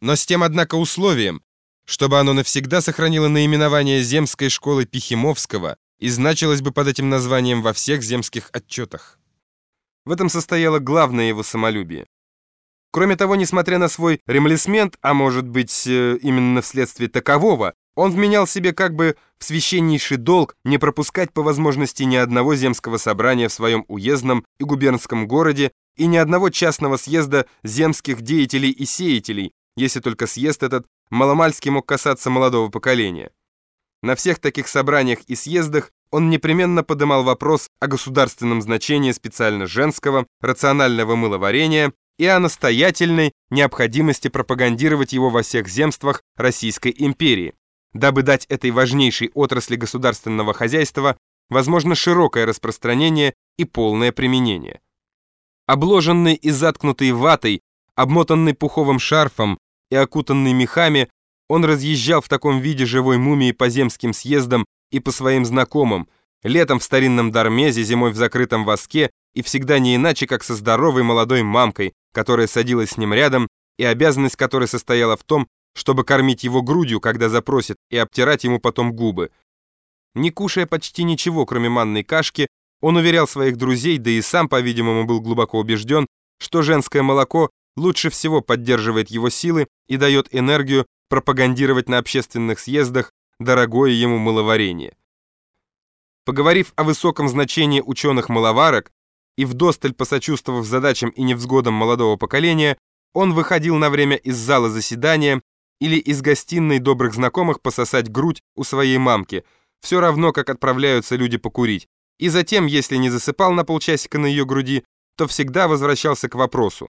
но с тем, однако, условием, чтобы оно навсегда сохранило наименование земской школы Пихимовского и значилось бы под этим названием во всех земских отчетах. В этом состояло главное его самолюбие. Кроме того, несмотря на свой ремлесмент, а может быть, э, именно вследствие такового, он вменял себе как бы в священнейший долг не пропускать по возможности ни одного земского собрания в своем уездном и губернском городе и ни одного частного съезда земских деятелей и сеятелей, если только съезд этот маломальски мог касаться молодого поколения. На всех таких собраниях и съездах он непременно подымал вопрос о государственном значении специально женского рационального мыловарения и о настоятельной необходимости пропагандировать его во всех земствах Российской империи, дабы дать этой важнейшей отрасли государственного хозяйства возможно широкое распространение и полное применение. Обложенный и заткнутый ватой, обмотанный пуховым шарфом и окутанный мехами, он разъезжал в таком виде живой мумии по земским съездам и по своим знакомым, летом в старинном Дармезе, зимой в закрытом воске и всегда не иначе, как со здоровой молодой мамкой, которая садилась с ним рядом, и обязанность которой состояла в том, чтобы кормить его грудью, когда запросит, и обтирать ему потом губы. Не кушая почти ничего, кроме манной кашки, он уверял своих друзей, да и сам, по-видимому, был глубоко убежден, что женское молоко лучше всего поддерживает его силы и дает энергию пропагандировать на общественных съездах дорогое ему мыловарение. Поговорив о высоком значении ученых-маловарок и вдосталь посочувствовав задачам и невзгодам молодого поколения, он выходил на время из зала заседания или из гостиной добрых знакомых пососать грудь у своей мамки, все равно, как отправляются люди покурить, и затем, если не засыпал на полчасика на ее груди, то всегда возвращался к вопросу,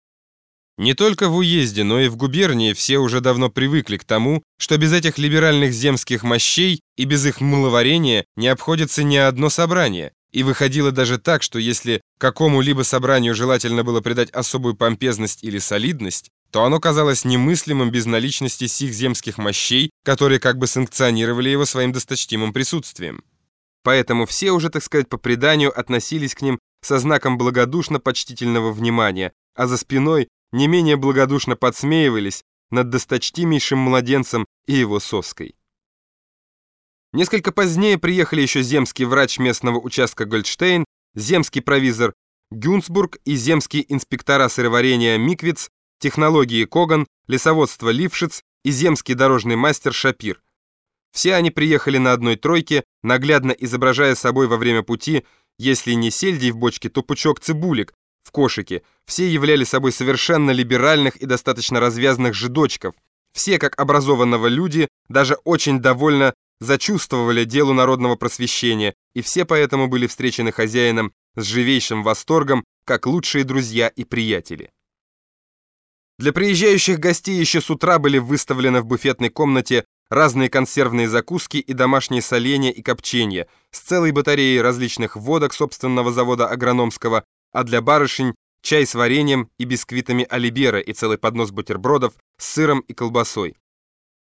не только в уезде, но и в губернии все уже давно привыкли к тому, что без этих либеральных земских мощей и без их мыловарения не обходится ни одно собрание. И выходило даже так, что если какому-либо собранию желательно было придать особую помпезность или солидность, то оно казалось немыслимым без наличности сих земских мощей, которые как бы санкционировали его своим досточтимым присутствием. Поэтому все уже, так сказать, по преданию относились к ним со знаком благодушно-почтительного внимания, а за спиной не менее благодушно подсмеивались над досточтимейшим младенцем и его соской. Несколько позднее приехали еще земский врач местного участка Гольдштейн, земский провизор Гюнсбург и земские инспектора сыроварения Миквиц, технологии Коган, лесоводство Лившиц и земский дорожный мастер Шапир. Все они приехали на одной тройке, наглядно изображая собой во время пути, если не сельдей в бочке, то пучок цибулек, в кошике, все являли собой совершенно либеральных и достаточно развязанных жидочков. Все, как образованного люди, даже очень довольно зачувствовали делу народного просвещения, и все поэтому были встречены хозяином с живейшим восторгом, как лучшие друзья и приятели. Для приезжающих гостей еще с утра были выставлены в буфетной комнате разные консервные закуски и домашние соленья и копчения с целой батареей различных водок собственного завода агрономского, а для барышень чай с вареньем и бисквитами алибера и целый поднос бутербродов с сыром и колбасой.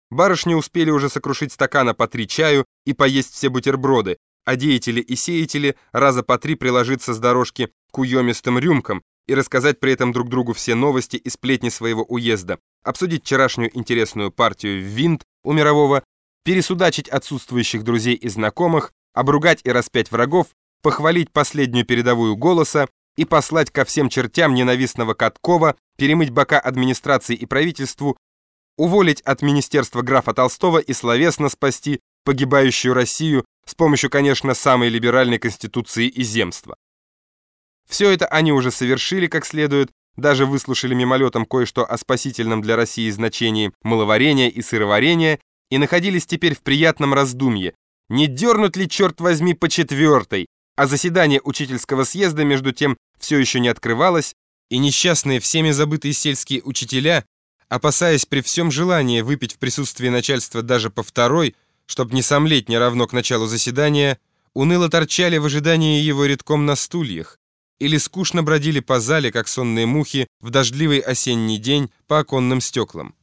Барышни успели уже сокрушить стакана по три чаю и поесть все бутерброды, а деятели и сеятели раза по три приложиться с дорожки к уемистым рюмкам и рассказать при этом друг другу все новости и сплетни своего уезда, обсудить вчерашнюю интересную партию в винт у мирового, пересудачить отсутствующих друзей и знакомых, обругать и распять врагов, похвалить последнюю передовую голоса и послать ко всем чертям ненавистного Каткова, перемыть бока администрации и правительству, уволить от министерства графа Толстого и словесно спасти погибающую Россию с помощью, конечно, самой либеральной конституции и земства. Все это они уже совершили как следует, даже выслушали мимолетом кое-что о спасительном для России значении маловарения и сыроварения и находились теперь в приятном раздумье, не дернуть ли, черт возьми, по четвертой, а заседание учительского съезда, между тем, все еще не открывалось, и несчастные всеми забытые сельские учителя, опасаясь при всем желании выпить в присутствии начальства даже по второй, чтобы не сомлеть не равно к началу заседания, уныло торчали в ожидании его редком на стульях или скучно бродили по зале, как сонные мухи, в дождливый осенний день по оконным стеклам.